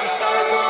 I'm sorry for